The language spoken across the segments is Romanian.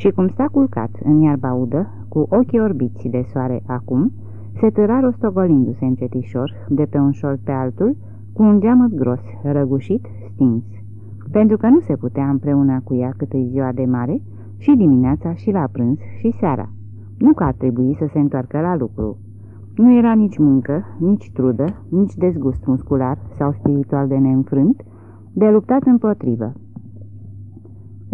și cum sta culcat în iarba udă, cu ochii orbiți de soare acum, se târa rostogolindu-se încetișor, de pe un șol pe altul, cu un geamăt gros, răgușit, stins. Pentru că nu se putea împreună cu ea cât ziua de mare, și dimineața, și la prânz, și seara. Nu că ar trebui să se întoarcă la lucru. Nu era nici muncă, nici trudă, nici dezgust muscular sau spiritual de neînfrânt, de luptat împotrivă.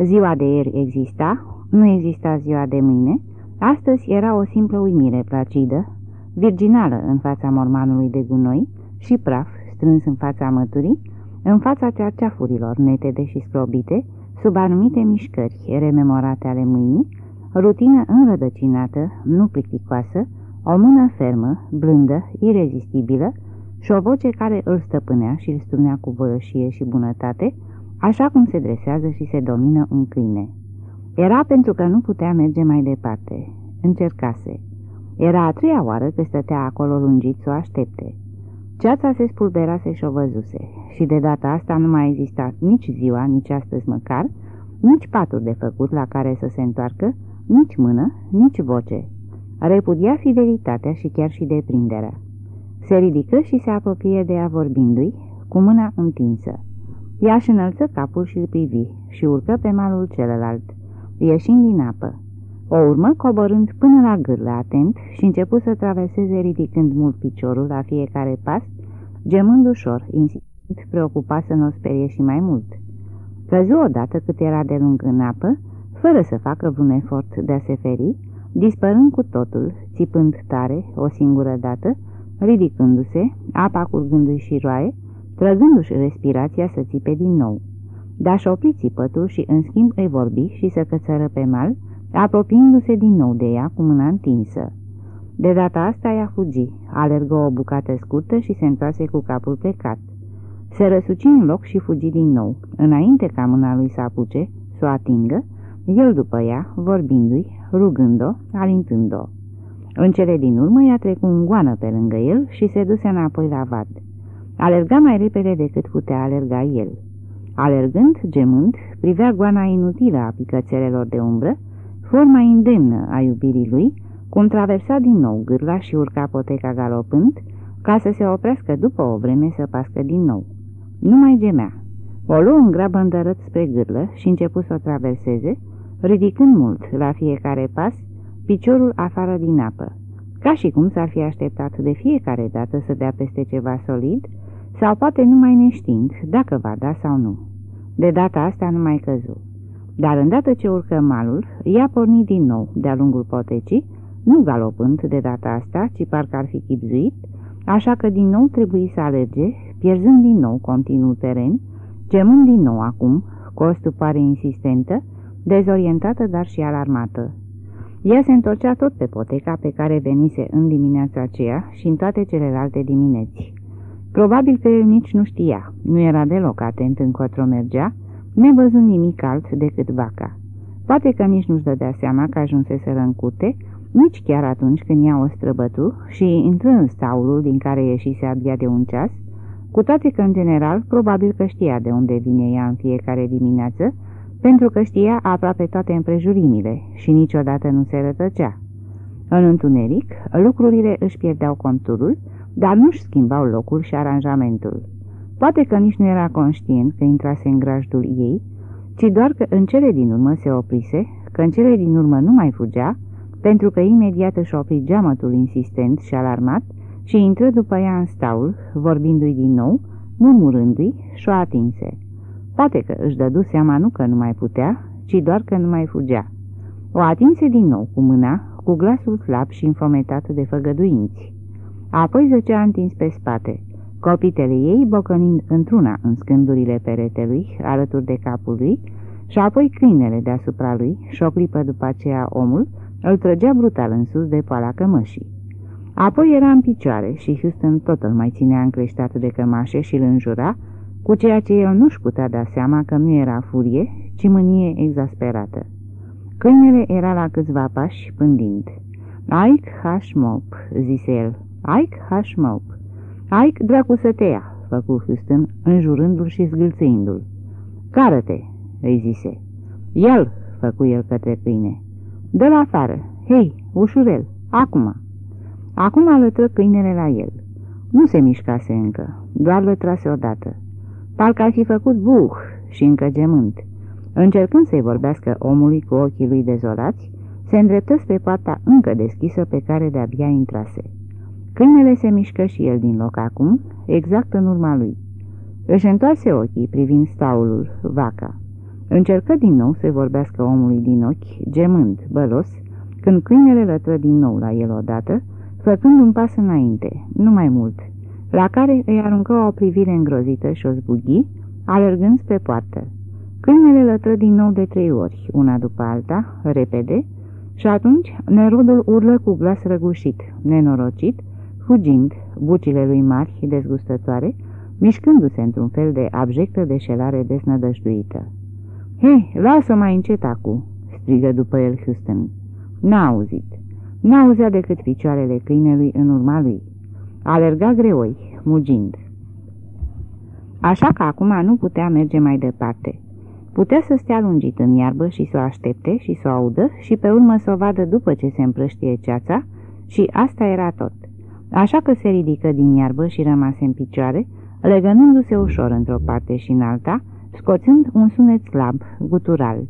Ziua de ieri exista, nu exista ziua de mâine, astăzi era o simplă uimire placidă, virginală în fața mormanului de gunoi și praf strâns în fața măturii, în fața cearceafurilor netede și scrobite, sub anumite mișcări rememorate ale mâinii, rutină înrădăcinată, nu plicticoasă, o mână fermă, blândă, irezistibilă și o voce care îl stăpânea și îl strunea cu voioșie și bunătate, așa cum se dresează și se domină un câine. Era pentru că nu putea merge mai departe. Încercase. Era a treia oară că stătea acolo lungit să o aștepte. Ceața se spulberase și o văzuse și de data asta nu mai exista nici ziua, nici astăzi măcar, nici patul de făcut la care să se întoarcă, nici mână, nici voce. Repudia fidelitatea și chiar și deprinderea. Se ridică și se apropie de ea vorbindu-i, cu mâna întinsă. Ea își înălță capul și îl privi și urcă pe malul celălalt, ieșind din apă. O urmă coborând până la gârlă atent și început să traverseze ridicând mult piciorul la fiecare pas, gemând ușor, insistent, preocupat să nu o sperie și mai mult. Căzu odată cât era de lung în apă, fără să facă vreun efort de a se feri, dispărând cu totul, țipând tare, o singură dată, ridicându-se, apa curgându-i și roaie, trăgându-și respirația să țipe din nou. Dar și opri țipătul și în schimb îi vorbi și să cățără pe mal, apropiindu-se din nou de ea cu mâna întinsă. De data asta ea fugi, alergă o bucată scurtă și se întoarse cu capul plecat. Se răsuci în loc și fugi din nou, înainte ca mâna lui să apuce, să o atingă, el după ea, vorbindu-i, rugând-o, alintând-o. În cele din urmă i-a trecut un goană pe lângă el și se duse înapoi la vad. Alerga mai repede decât putea alerga el. Alergând, gemând, privea goana inutilă a picățelelor de umbră, forma indemnă a iubirii lui, cum traversa din nou gârla și urca poteca galopând, ca să se oprească după o vreme să pască din nou. Nu mai gemea. O luă în grabă îndărât spre gârlă și început să o traverseze, ridicând mult la fiecare pas, piciorul afară din apă, ca și cum s-ar fi așteptat de fiecare dată să dea peste ceva solid, sau poate numai neștiind dacă va da sau nu. De data asta nu mai căzu. Dar îndată ce urcă malul, ea porni din nou de-a lungul potecii, nu galopând de data asta, ci parcă ar fi chipzuit, așa că din nou trebuie să alerge, pierzând din nou continuu teren, gemând din nou acum, cu o stupare insistentă, dezorientată, dar și alarmată. Ea se întorcea tot pe poteca pe care venise în dimineața aceea și în toate celelalte dimineți. Probabil că el nici nu știa, nu era deloc atent încotro mergea, nevăzând nimic alt decât vaca. Poate că nici nu-și dădea seama că ajunsese în cute, nici chiar atunci când ea o străbătu și intră în staulul din care ieșise abia de un ceas, cu toate că, în general, probabil că știa de unde vine ea în fiecare dimineață, pentru că știa aproape toate împrejurimile și niciodată nu se rătăcea. În întuneric, lucrurile își pierdeau conturul, dar nu-și schimbau locul și aranjamentul. Poate că nici nu era conștient că intrase în grajdul ei, ci doar că în cele din urmă se oprise, că în cele din urmă nu mai fugea, pentru că imediat își opri geamătul insistent și alarmat și intră după ea în staul, vorbindu-i din nou, murmurându-i și o atinse. Poate că își dădu seama nu că nu mai putea, ci doar că nu mai fugea. O atinse din nou cu mâna, cu glasul slab și înfometat de făgăduinți. Apoi zăcea întins pe spate, copitele ei bocănind într-una în scândurile peretelui, alături de capul lui, și apoi câinele deasupra lui și o clipă după aceea omul îl trăgea brutal în sus de poala cămășii. Apoi era în picioare și Houston tot îl mai ținea încleștat de cămașe și îl înjura, cu ceea ce el nu-și putea da seama că nu era furie, ci mânie exasperată. Câinele era la câțiva pași pândind. Ike Hashmop, zise el, Ike Hashmop. Ike, dracu să te ia, făcu Houston, înjurându-l și zgâlțăindu-l. Cară-te, îi zise. El, făcu el către câine. Dă-l afară! Hei, ușurel! Acum!" Acum alătră câinele la el. Nu se mișcase încă, doar lătrase odată. Parcă ar fi făcut buh și încă gemânt. Încercând să-i vorbească omului cu ochii lui dezolați, se îndreptă spre poarta încă deschisă pe care de-abia intrase. Câinele se mișcă și el din loc acum, exact în urma lui. Își întoarse ochii privind staulul, vaca. Încercă din nou să vorbească omului din ochi, gemând, bălos, când câinele lătră din nou la el odată, făcând un pas înainte, nu mai mult, la care îi aruncă o privire îngrozită și o zbughi, alergând spre poartă. Câinele lătră din nou de trei ori, una după alta, repede, și atunci nerodul urlă cu glas răgușit, nenorocit, fugind, bucile lui mari, dezgustătoare, mișcându-se într-un fel de abjectă deșelare desnădăjduită. Hei, lasă mai încet acu!" strigă după el Houston. N-a auzit. N-a auzit decât picioarele câinelui în urma lui. Alerga greoi, mugind. Așa că acum nu putea merge mai departe. Putea să stea lungit în iarbă și să o aștepte și să o audă și pe urmă să o vadă după ce se împrăștie ceața și asta era tot. Așa că se ridică din iarbă și rămase în picioare, legănându-se ușor într-o parte și în alta, scoțând un sunet slab, gutural.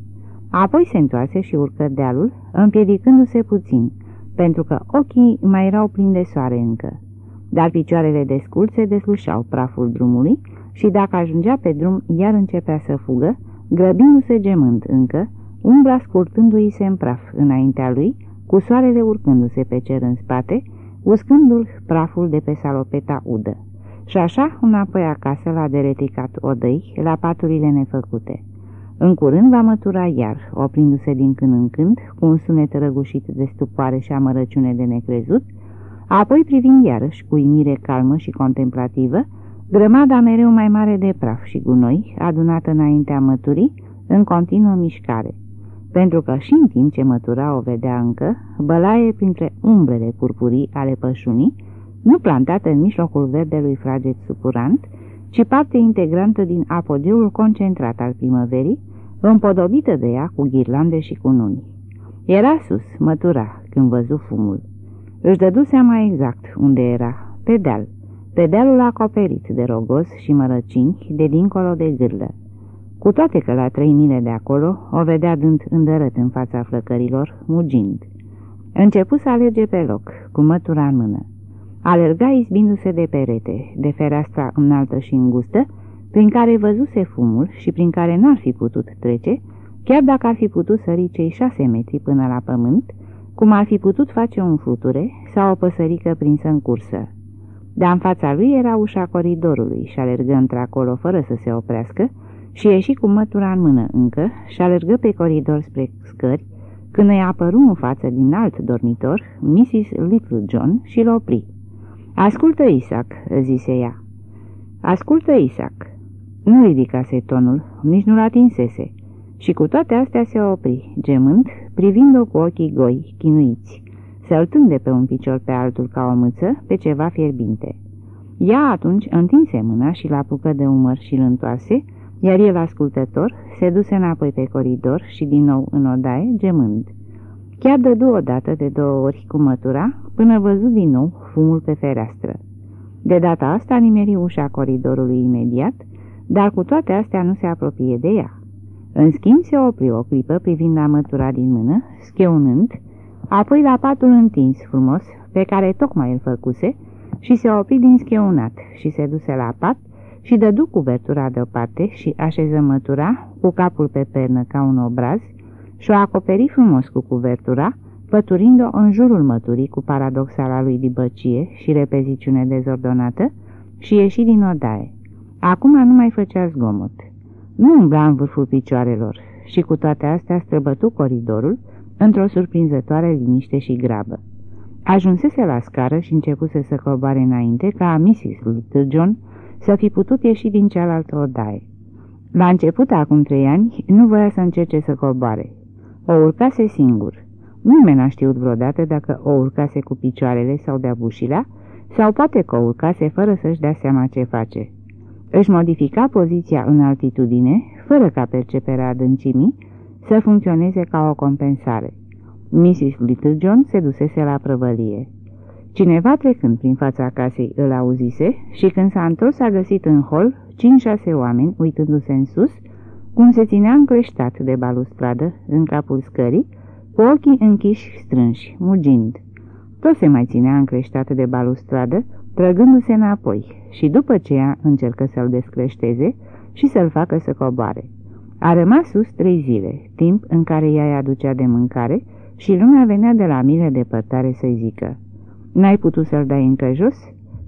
Apoi se întoarse și urcă dealul, împiedicându-se puțin, pentru că ochii mai erau plini de soare încă. Dar picioarele desculțe deslușau praful drumului și dacă ajungea pe drum, iar începea să fugă, grăbindu-se gemând încă, umbra scurtându-i se în praf înaintea lui, cu soarele urcându-se pe cer în spate, uscându-l praful de pe salopeta udă. Și așa, înapoi acasă, la dereticat odăi, la paturile nefăcute. În curând va mătura iar, oprindu-se din când în când, cu un sunet răgușit de stupoare și amărăciune de necrezut, apoi privind iarăși cu imire calmă și contemplativă, grămada mereu mai mare de praf și gunoi, adunată înaintea măturii, în continuă mișcare. Pentru că și în timp ce mătura o vedea încă, bălaie printre umbrele purpurii ale pășunii, nu plantată în mijlocul verdelui fraget supurant, ci parte integrantă din apogeul concentrat al primăverii, împodobită de ea cu ghirlande și cu nuni. Era sus, mătura, când văzu fumul. Își dădu seama exact unde era, pe deal, pe dealul acoperit de rogoz și mărăcini de dincolo de gârlă. Cu toate că la trei mile de acolo o vedea dând îndărăt în fața flăcărilor, mugind. Începu să alerge pe loc, cu mătura în mână. Alerga izbindu-se de perete, de fereastra înaltă și îngustă, prin care văzuse fumul și prin care n-ar fi putut trece, chiar dacă ar fi putut sări cei șase metri până la pământ, cum ar fi putut face un fluture sau o păsărică prinsă în cursă. Dar în fața lui era ușa coridorului și alergă într-acolo fără să se oprească și ieși cu mătura în mână încă și alergă pe coridor spre scări, când îi apăru în față din alt dormitor Mrs. Little John și l opri. Ascultă, Isaac," zise ea. Ascultă, Isaac." Nu ridicase tonul, nici nu-l atinsese. Și cu toate astea se opri, gemând, privind-o cu ochii goi, chinuiți, săltând de pe un picior pe altul ca o mâță pe ceva fierbinte. Ea atunci întinse mâna și la apucă de umăr și îl întoarse, iar el, ascultător, se duse înapoi pe coridor și din nou în odaie, gemând. Chiar dădu odată de două ori cu mătura, până văzut din nou fumul pe fereastră. De data asta nimeri ușa coridorului imediat, dar cu toate astea nu se apropie de ea. În schimb se opri o clipă privind la mătura din mână, scheunând, apoi la patul întins frumos, pe care tocmai îl făcuse, și se opri din scheunat și se duse la pat și dădu cuvertura deoparte și așeză mătura, cu capul pe pernă ca un obraz, și o acoperi frumos cu cuvertura, păturind-o în jurul măturii cu paradoxala lui dibăcie și repeziciune dezordonată și ieși din odaie. Acum nu mai făcea zgomot. Nu umbla în vârful picioarelor și cu toate astea străbătu coridorul într-o surprinzătoare liniște și grabă. Ajunsese la scară și începuse să coboare înainte ca Mrs. Little John să fi putut ieși din cealaltă odaie. La început, acum trei ani, nu voia să încerce să coboare. O urcase singur. Nimeni n-a știut vreodată dacă o urcase cu picioarele sau de-a bușilea, sau poate că o urcase fără să-și dea seama ce face. Își modifica poziția în altitudine, fără ca perceperea adâncimii, să funcționeze ca o compensare. Mrs. Littlejohn se dusese la prăvălie. Cineva trecând prin fața casei îl auzise și când s-a întors a găsit în hol cinci-șase oameni uitându-se în sus, cum se ținea încleștat de balustradă în capul scării, cu ochii închiși strânși, mugind. Tot se mai ținea încleștat de balustradă, trăgându-se înapoi și după ceea încercă să-l descreșteze și să-l facă să coboare. A rămas sus trei zile, timp în care ea îi aducea de mâncare și lumea venea de la mile depărtare să-i zică N-ai putut să-l dai încă jos?"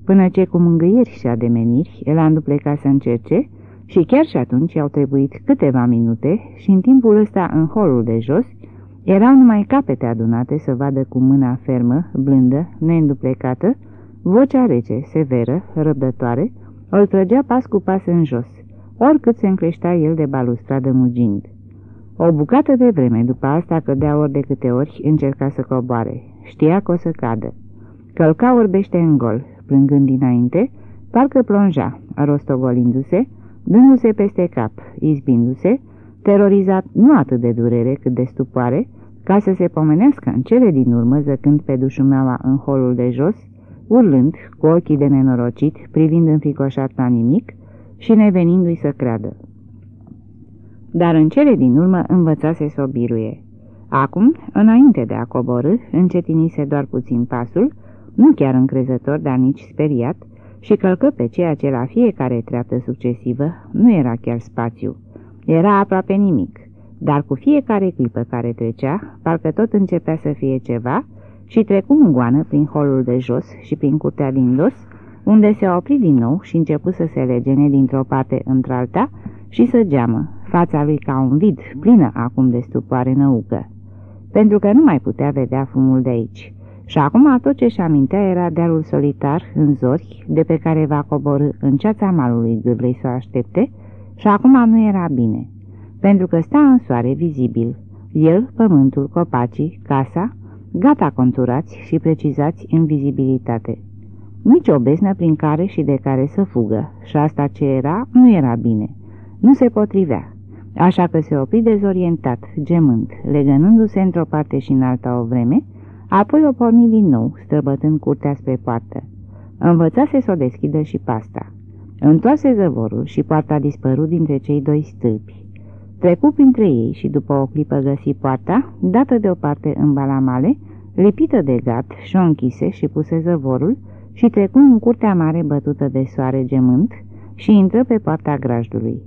Până ce cu mângâieri și ademeniri el a înduplecat să încerce și chiar și atunci au trebuit câteva minute și în timpul ăsta în holul de jos erau numai capete adunate să vadă cu mâna fermă, blândă, neînduplecată, vocea rece, severă, răbdătoare, îl trăgea pas cu pas în jos, oricât se încleștea el de balustradă mugind. O bucată de vreme după asta cădea ori de câte ori încerca să coboare. Știa că o să cadă. Călca orbește în gol, plângând dinainte, parcă plonja, rostogolindu-se, dându-se peste cap, izbindu-se, terorizat nu atât de durere cât de stupoare, ca să se pomenească în cele din urmă zăcând pe dușumeaua în holul de jos, urlând, cu ochii de nenorocit, privind înficoșat la nimic și nevenindu-i să creadă. Dar în cele din urmă învățase să o biruie. Acum, înainte de a coborâ, încetinise doar puțin pasul, nu chiar încrezător, dar nici speriat, și călcă pe ceea ce la fiecare treaptă succesivă nu era chiar spațiu. Era aproape nimic, dar cu fiecare clipă care trecea, parcă tot începea să fie ceva și trecu în goană prin holul de jos și prin curtea din dos, unde se opri din nou și începu să se legene dintr-o parte într-alta și să geamă, fața lui ca un vid, plină acum de stupoare năucă. Pentru că nu mai putea vedea fumul de aici. Și acum tot ce-și amintea era dealul solitar, în zori, de pe care va coborâ în ceața malului gârlei să o aștepte, și acum nu era bine, pentru că sta în soare vizibil, el, pământul, copacii, casa, gata conturați și precizați în vizibilitate. Nici o beznă prin care și de care să fugă, și asta ce era, nu era bine. Nu se potrivea, așa că se opri dezorientat, gemând, legănându-se într-o parte și în alta o vreme, Apoi o porni din nou, străbătând curtea spre poartă. Învățase să o deschidă și pasta. Întoase zăvorul și poarta dispărut dintre cei doi stâlpi. Trecu printre ei și după o clipă găsi poarta, dată deoparte în balamale, lipită de gat și o închise și puse zăvorul și trecu în curtea mare bătută de soare gemânt și intră pe poarta grajdului.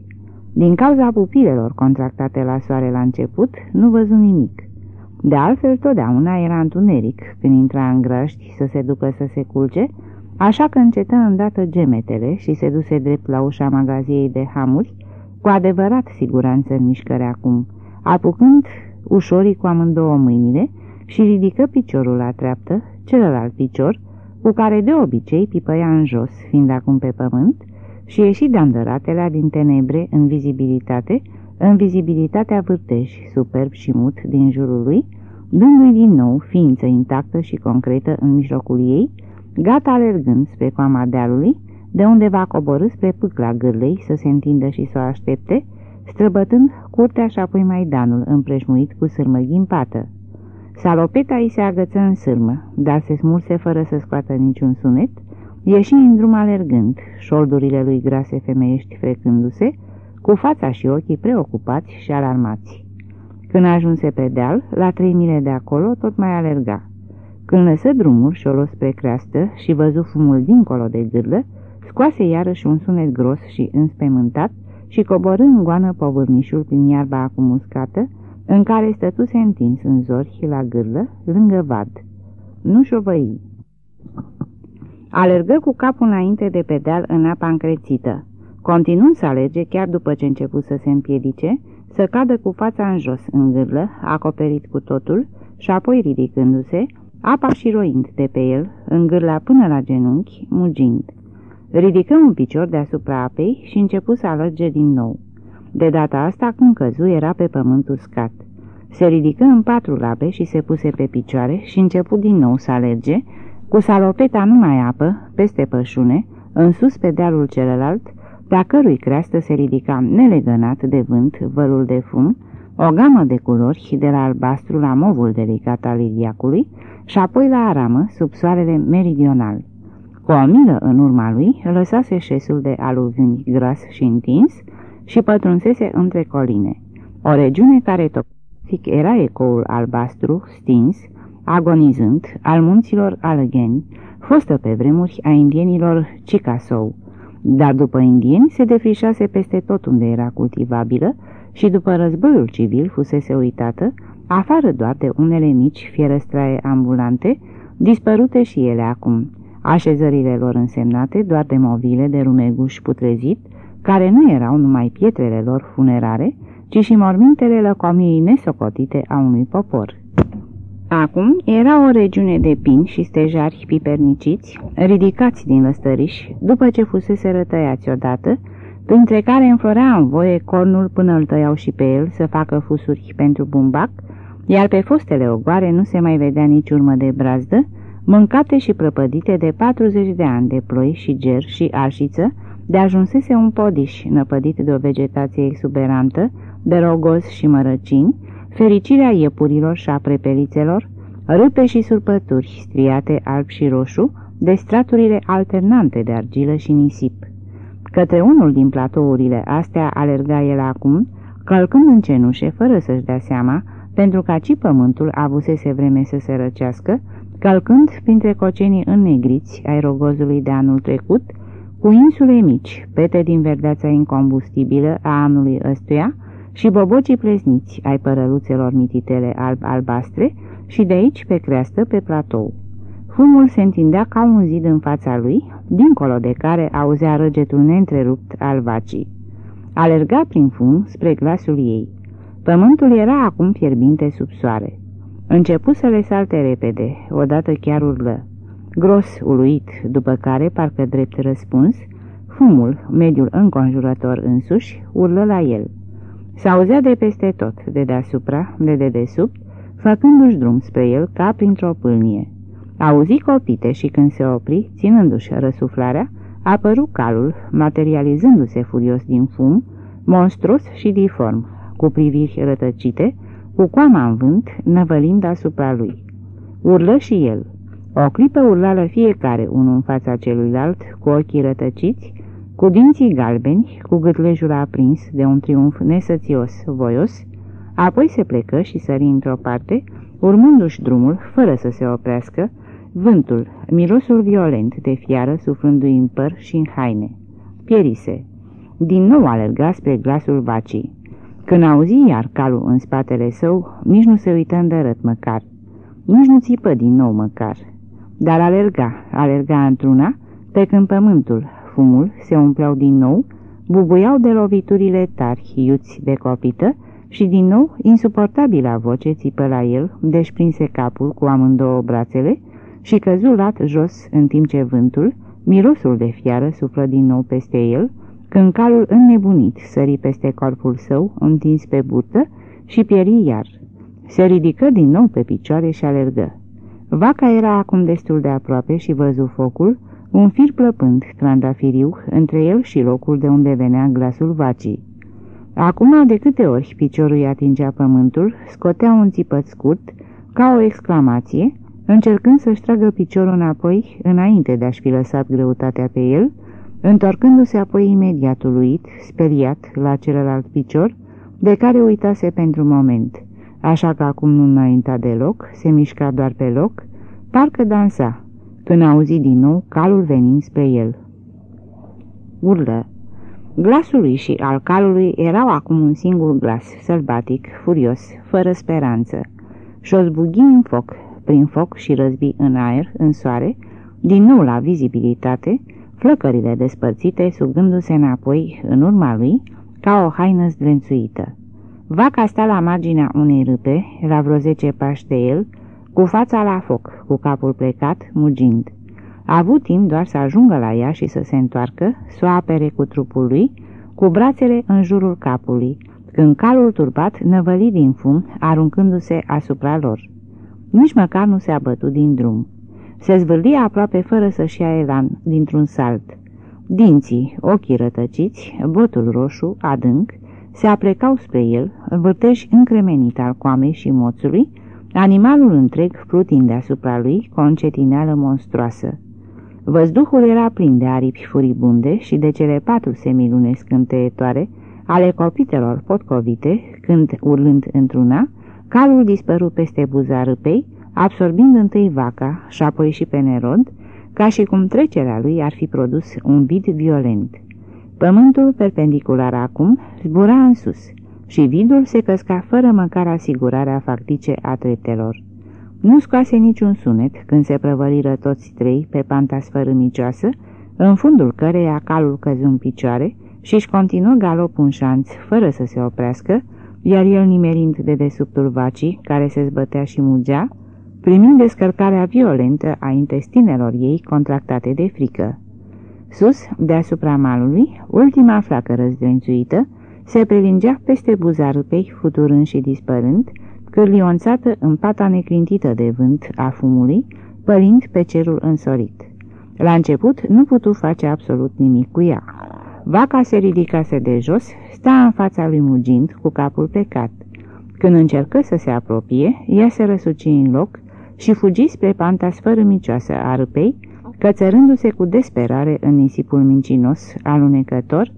Din cauza pupilelor contractate la soare la început, nu văzu nimic. De altfel, totdeauna era întuneric când intra în grăști să se ducă să se culce, așa că încetă îndată gemetele și se duse drept la ușa magaziei de hamuri, cu adevărat siguranță în mișcare acum, apucând ușorii cu amândouă mâinile și ridică piciorul la treaptă, celălalt picior, cu care de obicei pipăia în jos, fiind acum pe pământ, și ieși de din tenebre în vizibilitate, în vizibilitatea vârtej, superb și mut din jurul lui, dându-i din nou ființă intactă și concretă în mijlocul ei, gata alergând spre coama dealului, de unde va coborâ spre pâcla gârlei să se întindă și să o aștepte, străbătând curtea și apoi maidanul împrejmuit cu sârmă ghimpată. Salopeta îi se agăță în sârmă, dar se smulse fără să scoată niciun sunet, ieși în drum alergând, șoldurile lui grase femeiești frecându-se, cu fața și ochii preocupați și alarmați. Când ajunse pe deal, la trei mile de acolo, tot mai alerga. Când lăsă drumul și o luă spre creastă și văzu fumul dincolo de gârlă, scoase iarăși un sunet gros și înspemântat și coborâ în goană povârnișul prin iarba acum uscată, în care stătuse întins în zori la gârlă, lângă vad. Nu șovăi. Alergă cu capul înainte de pedal în apa încrețită. Continuând să alerge chiar după ce început să se împiedice, să cadă cu fața în jos, în gârlă, acoperit cu totul, și apoi ridicându-se, apa și roind de pe el, în gârla până la genunchi, mugind. Ridică un picior deasupra apei și începu să alerge din nou. De data asta, cum căzu, era pe pământ uscat. Se ridică în patru labe și se puse pe picioare și începu din nou să alerge, cu salopeta numai apă, peste pășune, în sus pe dealul celălalt, pe a cărui creastă se ridica nelegănat de vânt vălul de fum, o gamă de culori de la albastru la movul delicat al iliacului și apoi la aramă sub soarele meridional. Cu o milă în urma lui, lăsase șesul de aluviuni gras și întins și pătrunsese între coline. O regiune care topic era ecoul albastru, stins, agonizând, al munților Allegheny, fostă pe vremuri a indienilor Chickasaw, dar după indieni se defrișase peste tot unde era cultivabilă și după războiul civil fusese uitată, afară doar de unele mici fierăstraie ambulante, dispărute și ele acum, așezările lor însemnate doar de movile de rumeguș putrezit, care nu erau numai pietrele lor funerare, ci și mormintele lăcomiei nesocotite a unui popor. Acum era o regiune de pini și stejari piperniciți, ridicați din lăstăriș, după ce fusese rătăiați odată, printre care înflorea în voie cornul până îl tăiau și pe el să facă fusuri pentru bumbac, iar pe fostele ogoare nu se mai vedea nici urmă de brazdă, mâncate și prăpădite de 40 de ani de ploi și ger și arșiță, de ajunsese un podiș năpădit de o vegetație exuberantă, de rogoz și mărăcini, fericirea iepurilor și a prepelițelor, râpe și surpături striate alb și roșu, de straturile alternante de argilă și nisip. Către unul din platourile astea alerga el acum, călcând în cenușe, fără să-și dea seama, pentru că aci pământul avusese vreme să se răcească, călcând printre cocenii înnegriți ai rogozului de anul trecut, cu insule mici, pete din verdeața incombustibilă a anului ăstuia și bobocii plesniți ai părăluțelor mititele alb-albastre și de aici pe creastă pe platou. Fumul se întindea ca un zid în fața lui, dincolo de care auzea răgetul neîntrerupt al vacii. Alerga prin fum spre glasul ei. Pământul era acum fierbinte sub soare. Începu să le salte repede, odată chiar urlă. Gros, uluit, după care, parcă drept răspuns, fumul, mediul înconjurător însuși, urlă la el. S-auzea de peste tot, de deasupra, de dedesubt, făcându-și drum spre el ca printr-o pâlnie. Auzi copite și când se opri, ținându-și răsuflarea, apăru calul, materializându-se furios din fum, monstruos și diform, cu priviri rătăcite, cu coama în vânt, năvălind asupra lui. Urlă și el. O clipă urlală fiecare unul în fața celuilalt, cu ochii rătăciți, cu dinții galbeni, cu gâtlejul aprins de un triumf nesățios, voios, apoi se plecă și sări într-o parte, urmându-și drumul, fără să se oprească, vântul, mirosul violent de fiară suflându-i în păr și în haine. Pierise. Din nou alerga spre glasul vacii. Când auzi iar calul în spatele său, nici nu se uită îndărăt măcar. Nici nu țipă din nou măcar. Dar alerga, alerga într-una, pe când pământul, fumul se umpleau din nou, bubuiau de loviturile tari, iuți de copită, și din nou, insuportabila voce țipă la el, desprinse capul cu amândouă brațele și căzu lat jos în timp ce vântul, mirosul de fiară suflă din nou peste el, când calul înnebunit sări peste corpul său, întins pe burtă, și pieri iar. Se ridică din nou pe picioare și alergă. Vaca era acum destul de aproape și văzu focul, un fir plăpând, trandafiriu, între el și locul de unde venea glasul vacii. Acum, de câte ori piciorul îi atingea pământul, scotea un țipăt scurt, ca o exclamație, încercând să-și tragă piciorul înapoi, înainte de a-și fi lăsat greutatea pe el, întorcându-se apoi imediat uluit, speriat, la celălalt picior, de care uitase pentru moment, așa că acum nu înainta deloc, se mișca doar pe loc, parcă dansa, când auzi din nou calul venind spre el. Urlă. Glasul lui și al calului erau acum un singur glas, sălbatic, furios, fără speranță. Și-o zbughi în foc, prin foc și răzbi în aer, în soare, din nou la vizibilitate, flăcările despărțite sugându-se înapoi, în urma lui, ca o haină zdrențuită. Vaca sta la marginea unei râpe, la vreo zece pași de el, cu fața la foc, cu capul plecat, mugind. A avut timp doar să ajungă la ea și să se întoarcă, să o apere cu trupul lui, cu brațele în jurul capului, când calul turbat năvăli din fum, aruncându-se asupra lor. Nici măcar nu se a bătut din drum. Se zvârlia aproape fără să-și ia elan, dintr-un salt. Dinții, ochii rătăciți, botul roșu, adânc, se aplecau spre el, vârtej încremenit al coamei și moțului, animalul întreg flutind deasupra lui cu o încetineală monstruoasă. Văzduhul era plin de aripi furibunde și de cele patru semilune scânteietoare ale copitelor potcovite, când, urlând într-una, calul dispăru peste buza râpei, absorbind întâi vaca și apoi și pe nerod, ca și cum trecerea lui ar fi produs un vid violent. Pământul, perpendicular acum, zbura în sus și vidul se căsca fără măcar asigurarea factice a treptelor. Nu scoase niciun sunet când se prăvăliră toți trei pe panta sfărâmicioasă, în fundul căreia calul căzu în picioare și-și continuă galopul în șanț, fără să se oprească, iar el nimerind de desubtul vacii, care se zbătea și mugea, primind descărcarea violentă a intestinelor ei contractate de frică. Sus, deasupra malului, ultima flacă răzdrențuită, se prelingea peste buza râpei, futurând și dispărând, cârlionțată în pata neclintită de vânt a fumului, pălind pe cerul însorit. La început nu putu face absolut nimic cu ea. Vaca se ridicase de jos, sta în fața lui mugind, cu capul plecat. Când încercă să se apropie, ea se răsuci în loc și fugi spre panta sfărâmicioasă a râpei, cățărându-se cu desperare în nisipul mincinos, alunecător,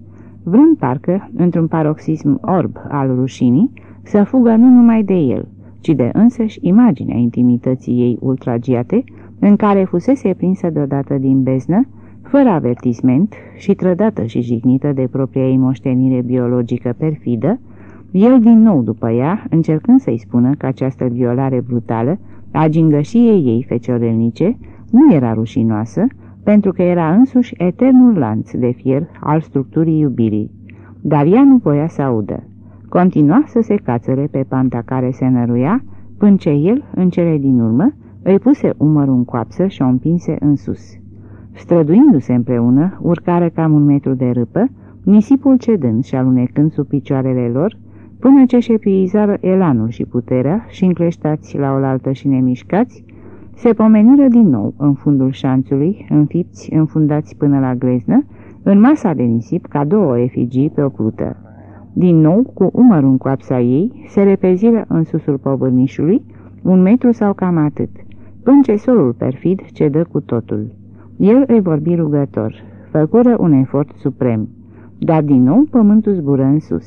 vrând parcă, într-un paroxism orb al rușinii, să fugă nu numai de el, ci de însăși imaginea intimității ei ultragiate, în care fusese prinsă deodată din beznă, fără avertisment și trădată și jignită de propria ei moștenire biologică perfidă, el din nou după ea, încercând să-i spună că această violare brutală a gingășiei ei feciorelnice nu era rușinoasă, pentru că era însuși eternul lanț de fier al structurii iubirii. Dar ea nu voia să audă. Continua să se cațăre pe panta care se năruia, până ce el, în cele din urmă, îi puse umărul în coapsă și o împinse în sus. Străduindu-se împreună, urcare cam un metru de râpă, nisipul cedând și alunecând sub picioarele lor, până ce și epuizară elanul și puterea și încleștați la oaltă și nemișcați, se pomeniră din nou în fundul șanțului, înfipți, înfundați până la greznă, în masa de nisip ca două efigii pe o plută. Din nou, cu umărul în coapsa ei, se repeziră în susul povârnișului, un metru sau cam atât, până ce solul perfid cedă cu totul. El îi vorbi rugător, făcură un efort suprem, dar din nou pământul zbură în sus.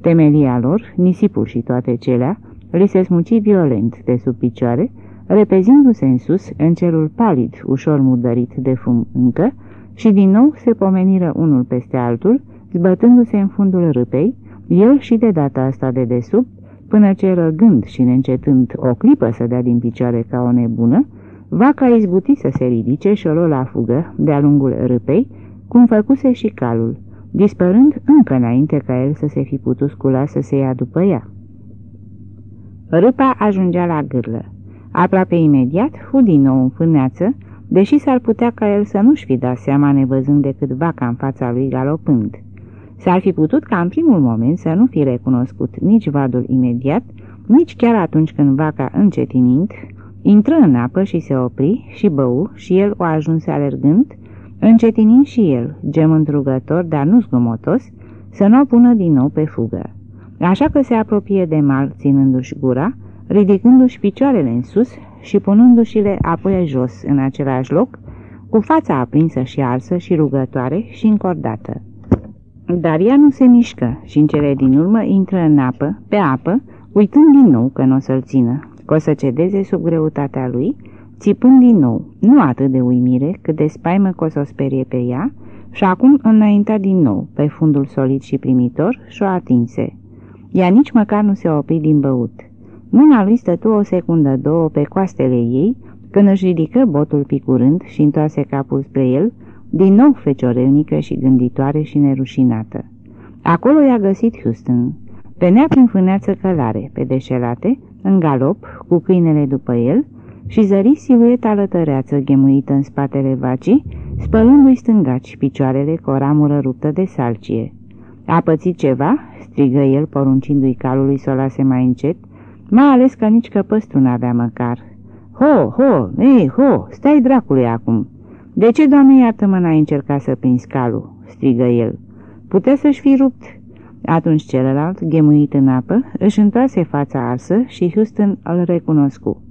Temelia lor, nisipul și toate celea, li se smuci violent de sub picioare, repezindu-se în sus, în cerul palid, ușor murdărit de fum încă, și din nou se pomeniră unul peste altul, zbătându-se în fundul râpei, el și de data asta de desubt, până ce răgând și neîncetând o clipă să dea din picioare ca o nebună, vaca izbuti să se ridice și o lua la fugă de-a lungul râpei, cum făcuse și calul, dispărând încă înainte ca el să se fi putut scula să se ia după ea. Râpa ajungea la gârlă. Aproape imediat fu din nou în fâneață, deși s-ar putea ca el să nu-și fi dat seama nevăzând decât vaca în fața lui galopând. S-ar fi putut ca în primul moment să nu fi recunoscut nici vadul imediat, nici chiar atunci când vaca încetinind, intră în apă și se opri și bău și el o ajunse alergând, încetinind și el, gemând rugător, dar nu zgomotos, să nu o pună din nou pe fugă. Așa că se apropie de mal, ținându-și gura, ridicându-și picioarele în sus și punându-și-le apoi jos în același loc, cu fața aprinsă și arsă și rugătoare și încordată. Dar ea nu se mișcă și în cele din urmă intră în apă, pe apă, uitând din nou că nu o să-l țină, că o să cedeze sub greutatea lui, țipând din nou, nu atât de uimire, cât de spaimă că o să o sperie pe ea, și acum înaintea din nou, pe fundul solid și primitor, și o atinse. Ea nici măcar nu se opri din băut. Mâna lui stătu o secundă, două pe coastele ei, când își ridică botul picurând și întoarse capul spre el, din nou feciorelnică și gânditoare și nerușinată. Acolo i-a găsit Houston. Venea prin fâneață călare, pe deșelate, în galop, cu câinele după el, și zări silueta lătăreață ghemuită în spatele vacii, spălându-i stângaci picioarele cu o ramură ruptă de salcie. A pățit ceva?" strigă el, poruncindu-i calului să o lase mai încet, mai ales că nici căpăstru n-avea măcar. Ho, ho, ei, ho, stai dracului acum!" De ce, doamne, iartă-mă, n-ai încercat să prinzi calul?" strigă el. Putea să-și fi rupt. Atunci celălalt, ghemuit în apă, își întoarse fața arsă și Houston îl recunoscu.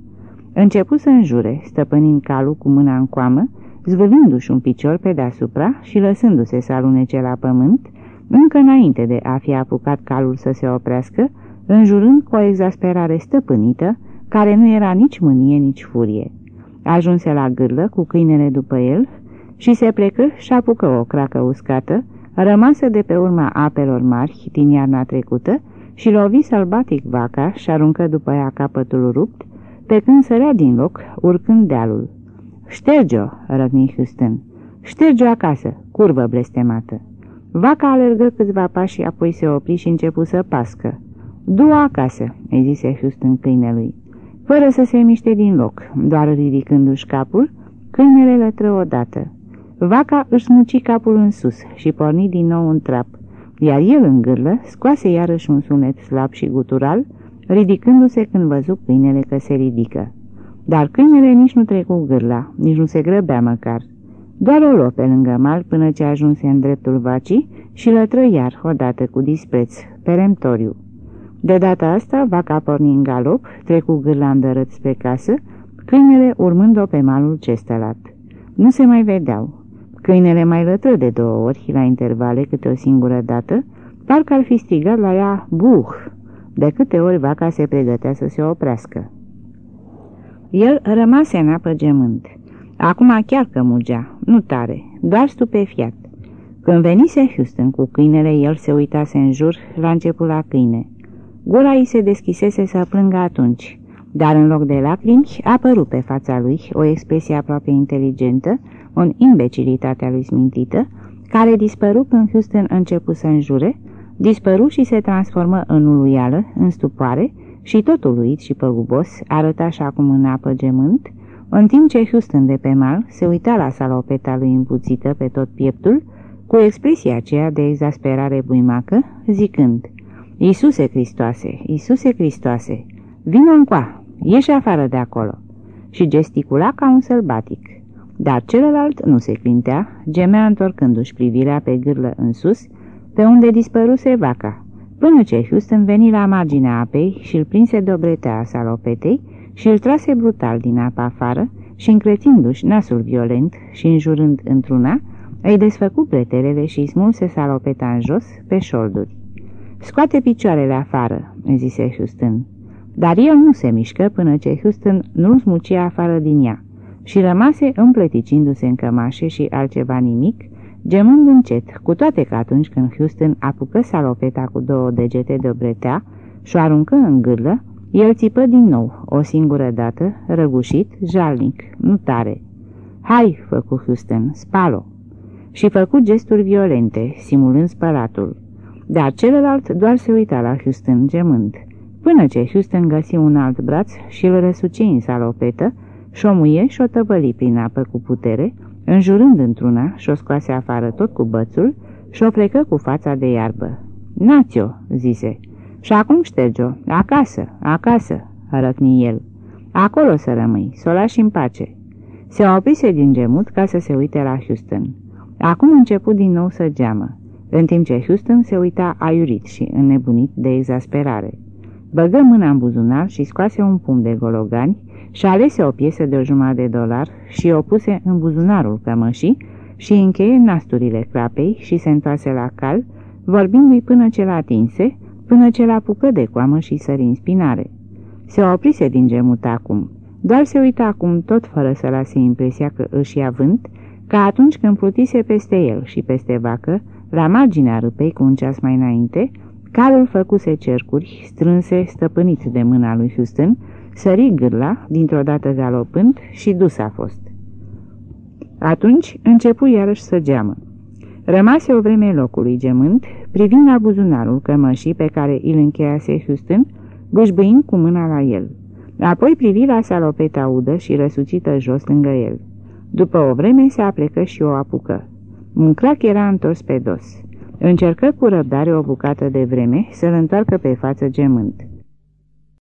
Începu să înjure, stăpânind calul cu mâna în coamă, zvâlându-și un picior pe deasupra și lăsându-se să alunece la pământ, încă înainte de a fi apucat calul să se oprească, înjurând cu o exasperare stăpânită, care nu era nici mânie, nici furie. Ajunse la gârlă cu câinele după el și se plecă și apucă o cracă uscată, rămasă de pe urma apelor mari din iarna trecută și lovi sălbatic vaca și aruncă după ea capătul rupt, pe când sărea din loc, urcând dealul. Șterge-o!" răgni Houston. Șterge-o acasă, curvă blestemată." Vaca alergă câțiva pași, apoi se opri și începu să pască. Du-o acasă," îi zise Houston câinelui. Fără să se miște din loc, doar ridicându-și capul, câinele lătră odată. Vaca își smuci capul în sus și porni din nou în trap, iar el în gârlă scoase iarăși un sunet slab și gutural, ridicându-se când văzu câinele că se ridică. Dar câinele nici nu trecu gârla, nici nu se grăbea măcar. Doar o luă pe lângă mal până ce ajunse în dreptul vacii și lătră iar, odată cu dispreț, peremptoriu. De data asta, vaca porni în galop, trecu gârla îndărât spre casă, câinele urmând-o pe malul cestelat. Nu se mai vedeau. Câinele mai lătră de două ori, la intervale câte o singură dată, parcă ar fi strigat la ea buh, de câte ori vaca se pregătea să se oprească. El rămase în apă gemând. Acum chiar că mugea, nu tare, doar stupefiat. Când venise Houston cu câinele, el se uitase în jur, la început la câine. Gura îi se deschisese să plângă atunci, dar în loc de lacrimi a apărut pe fața lui o expresie aproape inteligentă, o imbecilitate a lui smintită, care dispăru când Houston început să înjure, dispăru și se transformă în uluială, în stupoare și tot uluit și păgubos, arăta și acum în apă gemând, în timp ce Houston de pe mal se uita la salopeta lui împuțită pe tot pieptul, cu expresia aceea de exasperare buimacă, zicând, Iisuse Hristoase, Iisuse Hristoase, vină încoa, ieși afară de acolo!" și gesticula ca un sălbatic. Dar celălalt nu se clintea, gemea întorcându-și privirea pe gârlă în sus, pe unde dispăruse vaca, până ce Houston veni la marginea apei și îl prinse de obretea salopetei și îl trase brutal din apa afară și încrețindu-și nasul violent și înjurând într-una, îi desfăcu preterele și smulse salopeta în jos pe șolduri. Scoate picioarele afară," îi zise Houston. Dar el nu se mișcă până ce Houston nu-l smucie afară din ea și rămase împleticindu-se în cămașe și altceva nimic, gemând încet, cu toate că atunci când Houston apucă salopeta cu două degete de obretea și o aruncă în gârlă, el țipă din nou, o singură dată, răgușit, jalnic, nu tare. Hai, făcu Houston, spalo! Și făcu gesturi violente, simulând spălatul. Dar celălalt doar se uita la Houston gemând, până ce Houston găsi un alt braț și îl răsuci în salopetă, și o muie și o tăvăli prin apă cu putere, înjurând într-una și o scoase afară tot cu bățul și o plecă cu fața de iarbă. Națio, zise, și acum șterge-o, acasă, acasă, răcni el. Acolo să rămâi, să o lași în pace. Se oprise din gemut ca să se uite la Houston. Acum început din nou să geamă în timp ce Houston se uita aiurit și înnebunit de exasperare. Băgă mâna în buzunar și scoase un pum de gologani și alese o piesă de o jumătate de dolar și o puse în buzunarul cămășii și încheie nasturile crapei și se întoarse la cal, vorbindu-i până ce l atinse, până ce l apucă de coamă și sări în spinare. Se oprise din gemut acum, doar se uita acum tot fără să lase impresia că își ia vânt, ca atunci când plutise peste el și peste vacă, la marginea râpei, cu un ceas mai înainte, calul făcuse cercuri, strânse, stăpânit de mâna lui Houston, sări gârla, dintr-o dată galopând, și dus a fost. Atunci începu iarăși să geamă. Rămase o vreme locului gemând, privind la buzunarul cămășii pe care îl încheiase Houston, bâșbâind cu mâna la el. Apoi privi la salopeta udă și răsucită jos lângă el. După o vreme se aplecă și o apucă. Un crac era întors pe dos. Încercă cu răbdare o bucată de vreme să-l întoarcă pe față gemând.